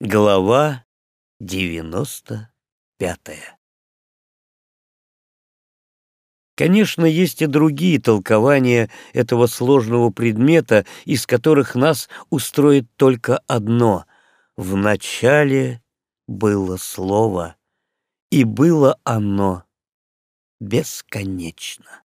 Глава девяносто пятая Конечно, есть и другие толкования этого сложного предмета, из которых нас устроит только одно. В начале было слово, и было оно бесконечно.